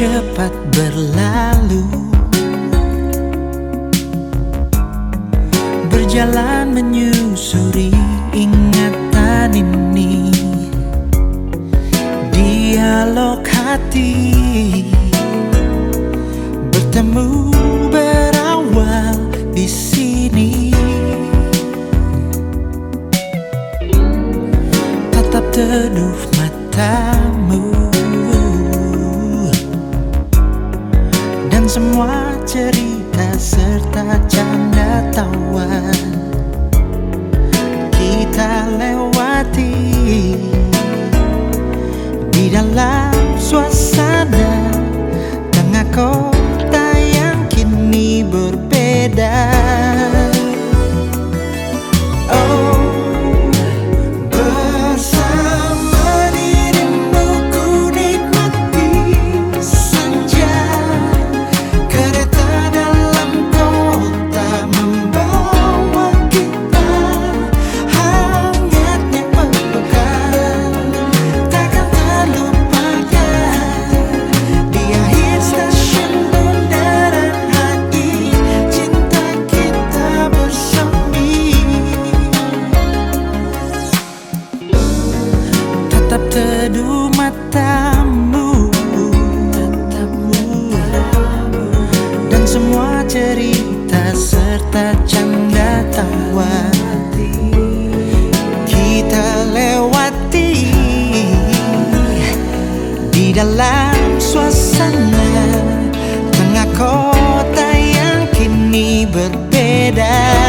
cepat berlalu. Dialog hati. Bertemu berawal di sini. Tatap teduh matamu. Dan semua cerita serta canda tawa Teduh matamu Dan semua cerita serta canda tawa Kita lewati Di dalam suasana Tengah kota yang kini berbeda